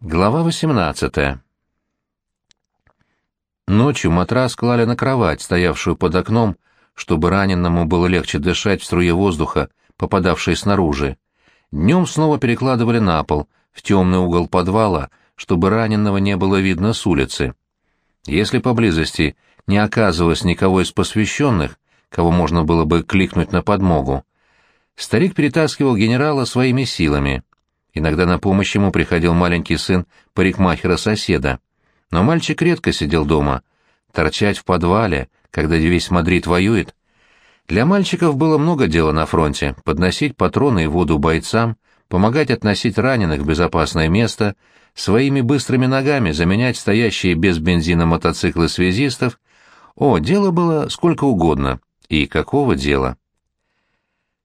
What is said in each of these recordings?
Глава 18 Ночью матрас клали на кровать, стоявшую под окном, чтобы раненому было легче дышать в струе воздуха, попадавшей снаружи. Днем снова перекладывали на пол, в темный угол подвала, чтобы раненого не было видно с улицы. Если поблизости не оказывалось никого из посвященных, кого можно было бы кликнуть на подмогу, старик перетаскивал генерала своими силами — Иногда на помощь ему приходил маленький сын парикмахера-соседа. Но мальчик редко сидел дома. Торчать в подвале, когда весь Мадрид воюет. Для мальчиков было много дела на фронте. Подносить патроны и воду бойцам, помогать относить раненых в безопасное место, своими быстрыми ногами заменять стоящие без бензина мотоциклы связистов. О, дело было сколько угодно. И какого дела?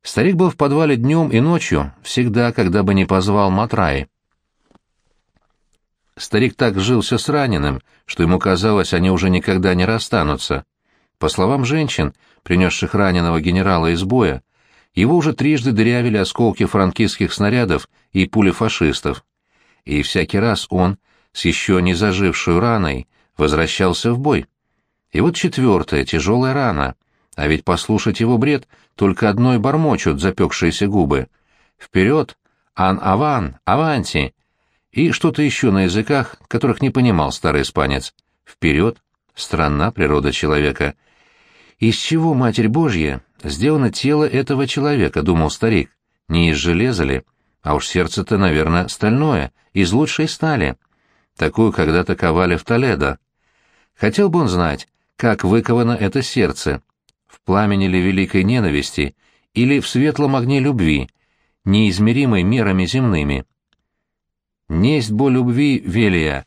Старик был в подвале днем и ночью, всегда, когда бы не позвал Матраи. Старик так жился с раненым, что ему казалось, они уже никогда не расстанутся. По словам женщин, принесших раненого генерала из боя, его уже трижды дырявили осколки франкистских снарядов и пули фашистов. И всякий раз он, с еще не зажившей раной, возвращался в бой. И вот четвертая, тяжелая рана, а ведь послушать его бред только одной бормочут запекшиеся губы. Вперед! Ан-аван! Аванти! И что-то еще на языках, которых не понимал старый испанец. Вперед! Странна природа человека. Из чего, Матерь Божья, сделано тело этого человека, думал старик. Не из железа ли? А уж сердце-то, наверное, стальное, из лучшей стали. Такую когда-то ковали в Толедо. Хотел бы он знать, как выковано это сердце, в пламени ли великой ненависти или в светлом огне любви, неизмеримой мерами земными. Несть бо любви велия,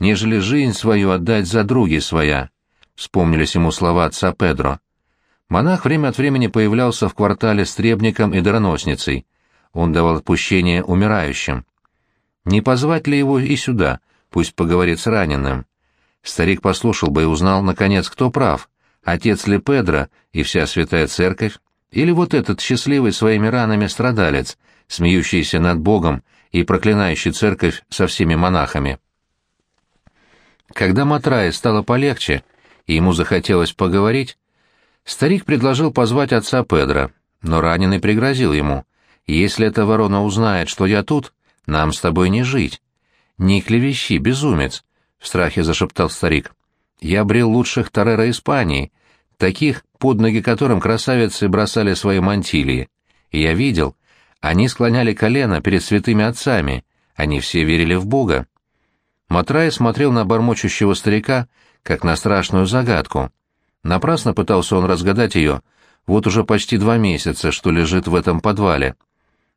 нежели жизнь свою отдать за други своя, вспомнились ему слова отца Педро. Монах время от времени появлялся в квартале с требником и дароносницей. Он давал отпущение умирающим. Не позвать ли его и сюда, пусть поговорит с раненым? Старик послушал бы и узнал, наконец, кто прав отец ли Педро и вся святая церковь, или вот этот счастливый своими ранами страдалец, смеющийся над Богом и проклинающий церковь со всеми монахами. Когда Матрае стало полегче, и ему захотелось поговорить, старик предложил позвать отца Педро, но раненый пригрозил ему, «Если эта ворона узнает, что я тут, нам с тобой не жить». «Не клевещи, безумец», — в страхе зашептал старик я брел лучших Тореро Испании, таких, под ноги которым красавицы бросали свои мантилии. И я видел, они склоняли колено перед святыми отцами, они все верили в Бога. Матрай смотрел на бормочущего старика, как на страшную загадку. Напрасно пытался он разгадать ее, вот уже почти два месяца, что лежит в этом подвале.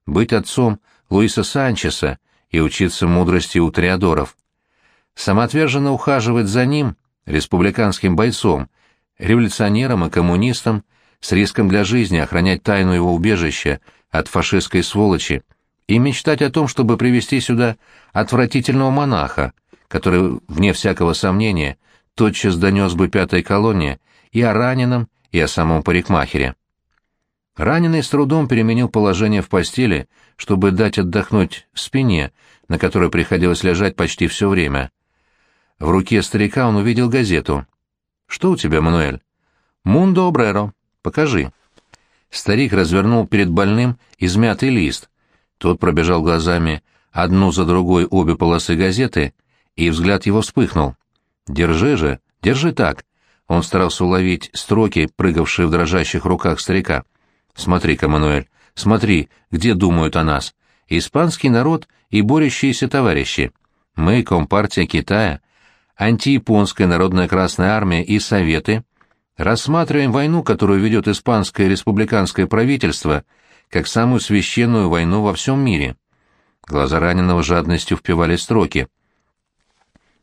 Быть отцом Луиса Санчеса и учиться мудрости у триадоров. Самоотверженно ухаживать за ним республиканским бойцом, революционером и коммунистом, с риском для жизни охранять тайну его убежища от фашистской сволочи и мечтать о том, чтобы привести сюда отвратительного монаха, который, вне всякого сомнения, тотчас донес бы пятой колонне и о раненом, и о самом парикмахере. Раненый с трудом переменил положение в постели, чтобы дать отдохнуть спине, на которой приходилось лежать почти все время. В руке старика он увидел газету. «Что у тебя, Мануэль?» «Мундо Обреро. Покажи». Старик развернул перед больным измятый лист. Тот пробежал глазами одну за другой обе полосы газеты, и взгляд его вспыхнул. «Держи же, держи так!» Он старался уловить строки, прыгавшие в дрожащих руках старика. «Смотри-ка, Мануэль, смотри, где думают о нас. Испанский народ и борющиеся товарищи. Мы, Компартия Китая, антияпонская народная Красная Армия и Советы, рассматриваем войну, которую ведет испанское республиканское правительство, как самую священную войну во всем мире. Глаза раненого жадностью впивали строки.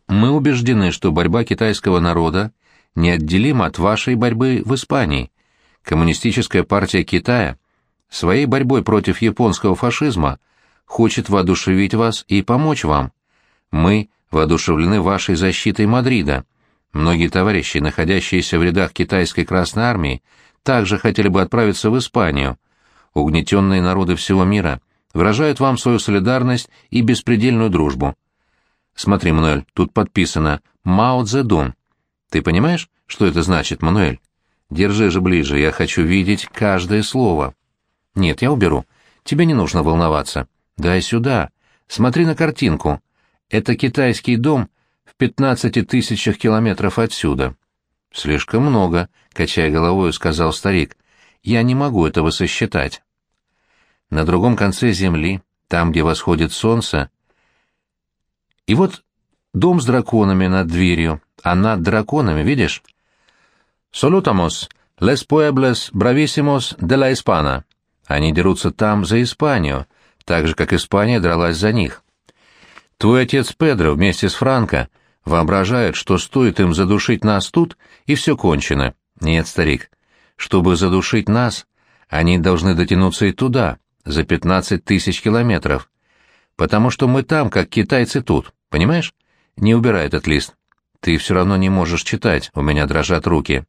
Мы убеждены, что борьба китайского народа неотделима от вашей борьбы в Испании. Коммунистическая партия Китая своей борьбой против японского фашизма хочет воодушевить вас и помочь вам. Мы воодушевлены вашей защитой Мадрида. Многие товарищи, находящиеся в рядах китайской Красной Армии, также хотели бы отправиться в Испанию. Угнетенные народы всего мира выражают вам свою солидарность и беспредельную дружбу. Смотри, Мануэль, тут подписано «Мао Цзэдун». Ты понимаешь, что это значит, Мануэль? Держи же ближе, я хочу видеть каждое слово. Нет, я уберу. Тебе не нужно волноваться. Дай сюда. Смотри на картинку. Это китайский дом в пятнадцати тысячах километров отсюда. Слишком много, качая головой, сказал старик. Я не могу этого сосчитать. На другом конце земли, там, где восходит солнце, и вот дом с драконами над дверью, а над драконами, видишь? «Солютамос, les pueblos bravísimos de la Hispana». Они дерутся там за Испанию, так же, как Испания дралась за них. Твой отец Педро вместе с Франко воображают, что стоит им задушить нас тут, и все кончено. Нет, старик, чтобы задушить нас, они должны дотянуться и туда, за пятнадцать тысяч километров. Потому что мы там, как китайцы тут, понимаешь? Не убирай этот лист. Ты все равно не можешь читать, у меня дрожат руки.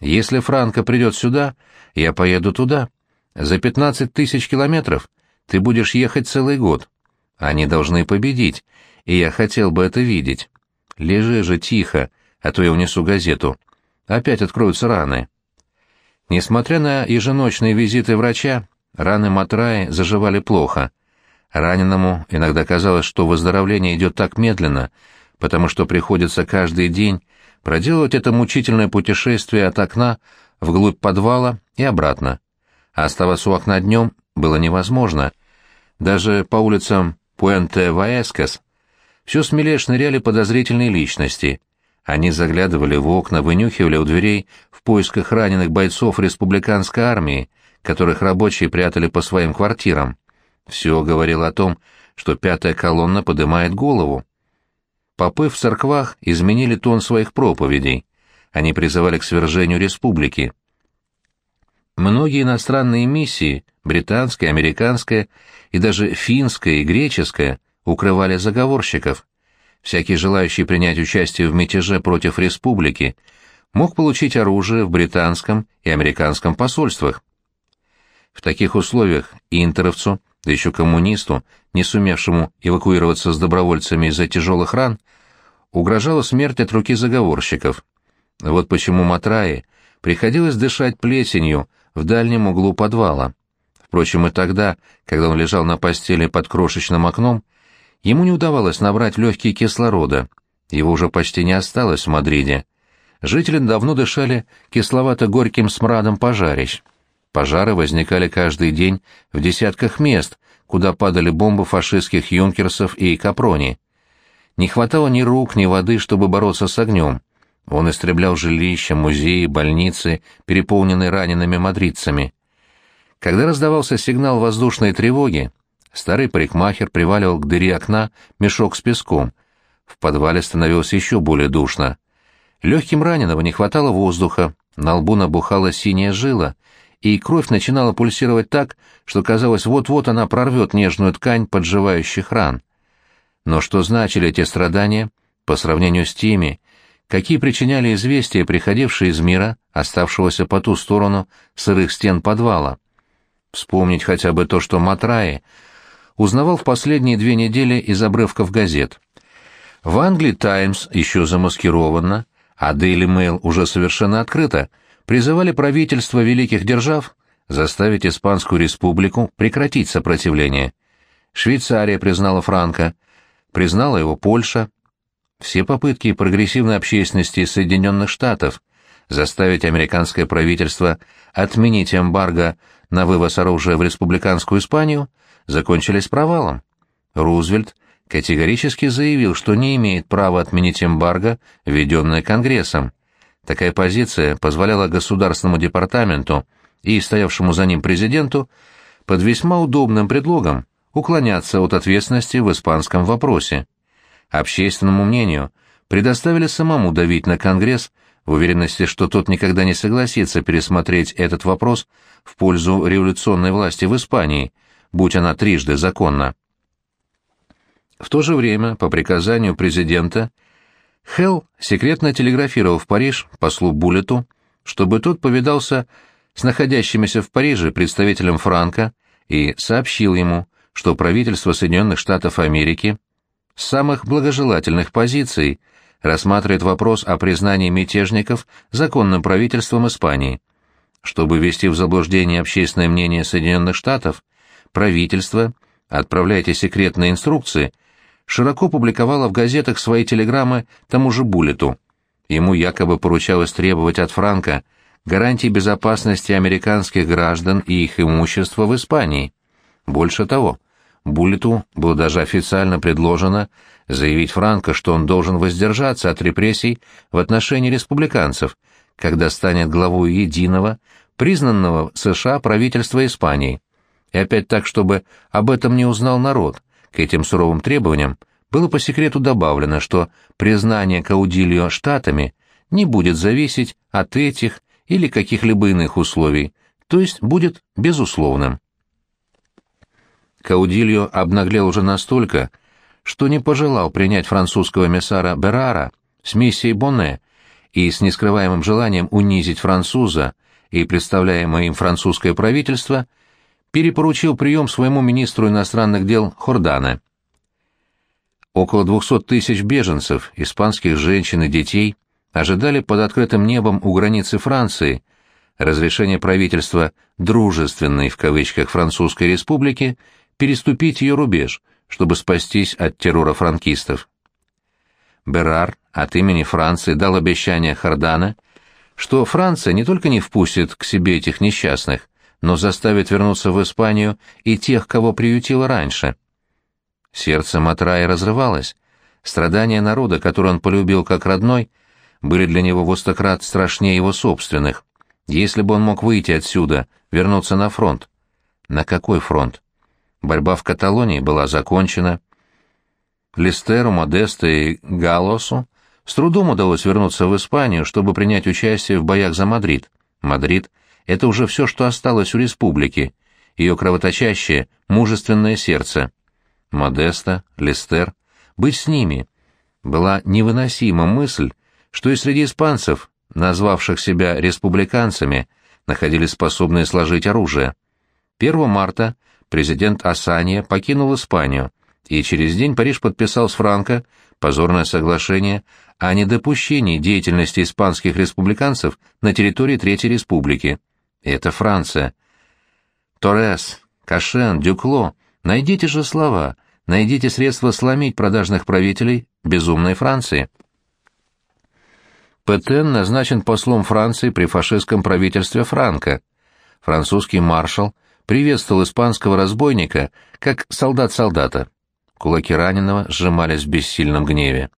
Если Франко придет сюда, я поеду туда. За пятнадцать тысяч километров ты будешь ехать целый год. Они должны победить, и я хотел бы это видеть. Лежи же тихо, а то я унесу газету. Опять откроются раны. Несмотря на еженочные визиты врача, раны Матраи заживали плохо. Раненому иногда казалось, что выздоровление идет так медленно, потому что приходится каждый день проделывать это мучительное путешествие от окна вглубь подвала и обратно. А оставаться у окна днем было невозможно. Даже по улицам Пуэнте-Ваэскас все смелее шныряли подозрительные личности. Они заглядывали в окна, вынюхивали у дверей в поисках раненых бойцов республиканской армии, которых рабочие прятали по своим квартирам. Все говорило о том, что пятая колонна поднимает голову. Попы в церквах изменили тон своих проповедей. Они призывали к свержению республики. Многие иностранные миссии, британская, американская и даже финская и греческая, укрывали заговорщиков. Всякий желающий принять участие в мятеже против республики мог получить оружие в британском и американском посольствах. В таких условиях интеровцу да еще коммунисту, не сумевшему эвакуироваться с добровольцами из-за тяжелых ран, угрожала смерть от руки заговорщиков. Вот почему Матраи приходилось дышать плесенью в дальнем углу подвала. Впрочем, и тогда, когда он лежал на постели под крошечным окном, ему не удавалось набрать легкие кислорода, его уже почти не осталось в Мадриде. Жители давно дышали кисловато-горьким смрадом пожарищ. Пожары возникали каждый день в десятках мест, куда падали бомбы фашистских юнкерсов и капрони. Не хватало ни рук, ни воды, чтобы бороться с огнем. Он истреблял жилища, музеи, больницы, переполненные ранеными мадридцами. Когда раздавался сигнал воздушной тревоги, старый парикмахер приваливал к дыре окна мешок с песком. В подвале становилось еще более душно. Легким раненого не хватало воздуха, на лбу набухала синяя жила, и кровь начинала пульсировать так, что казалось, вот-вот она прорвет нежную ткань подживающих ран. Но что значили эти страдания по сравнению с теми, какие причиняли известия, приходившие из мира, оставшегося по ту сторону сырых стен подвала? Вспомнить хотя бы то, что Матраи узнавал в последние две недели из обрывков газет. В Англии «Таймс» еще замаскированно, а «Дейли Мэйл» уже совершенно открыто — призывали правительства великих держав заставить Испанскую республику прекратить сопротивление. Швейцария признала Франко, признала его Польша. Все попытки прогрессивной общественности Соединенных Штатов заставить американское правительство отменить эмбарго на вывоз оружия в республиканскую Испанию закончились провалом. Рузвельт категорически заявил, что не имеет права отменить эмбарго, введенное Конгрессом. Такая позиция позволяла Государственному департаменту и стоявшему за ним президенту под весьма удобным предлогом уклоняться от ответственности в испанском вопросе. Общественному мнению предоставили самому давить на Конгресс в уверенности, что тот никогда не согласится пересмотреть этот вопрос в пользу революционной власти в Испании, будь она трижды законна. В то же время, по приказанию президента, Хелл секретно телеграфировал в Париж послу Буллету, чтобы тот повидался с находящимися в Париже представителем Франка и сообщил ему, что правительство Соединенных Штатов Америки с самых благожелательных позиций рассматривает вопрос о признании мятежников законным правительством Испании. Чтобы ввести в заблуждение общественное мнение Соединенных Штатов, правительство, отправляя эти секретные инструкции, широко публиковало в газетах свои телеграммы тому же Буллету. Ему якобы поручалось требовать от Франка гарантий безопасности американских граждан и их имущества в Испании. Больше того, Буллету было даже официально предложено заявить Франко, что он должен воздержаться от репрессий в отношении республиканцев, когда станет главой единого, признанного США правительства Испании. И опять так, чтобы об этом не узнал народ, к этим суровым требованиям было по секрету добавлено, что признание Каудильо штатами не будет зависеть от этих или каких-либо иных условий, то есть будет безусловным. Каудильо обнаглел уже настолько, что не пожелал принять французского эмиссара Берара с миссией Бонне и с нескрываемым желанием унизить француза и представляемое им французское правительство перепоручил прием своему министру иностранных дел Хордане. Около 200 тысяч беженцев, испанских женщин и детей, ожидали под открытым небом у границы Франции разрешения правительства «дружественной» в кавычках Французской республики переступить ее рубеж, чтобы спастись от террора франкистов. Берар от имени Франции дал обещание Хардана, что Франция не только не впустит к себе этих несчастных, но заставит вернуться в Испанию и тех, кого приютила раньше. Сердце Матраи разрывалось. Страдания народа, который он полюбил как родной, были для него в стократ страшнее его собственных. Если бы он мог выйти отсюда, вернуться на фронт. На какой фронт? Борьба в Каталонии была закончена. Листеру, Модесто и Галосу с трудом удалось вернуться в Испанию, чтобы принять участие в боях за Мадрид. Мадрид — это уже все, что осталось у республики, ее кровоточащее, мужественное сердце. Модеста, Листер, быть с ними. Была невыносима мысль, что и среди испанцев, назвавших себя республиканцами, находились способные сложить оружие. 1 марта президент Асания покинул Испанию, и через день Париж подписал с Франко позорное соглашение о недопущении деятельности испанских республиканцев на территории Третьей Республики. Это Франция. Торрес, Кашен, Дюкло, найдите же слова, найдите средства сломить продажных правителей безумной Франции. Петен назначен послом Франции при фашистском правительстве Франко. Французский маршал – приветствовал испанского разбойника, как солдат солдата. Кулаки раненого сжимались в бессильном гневе.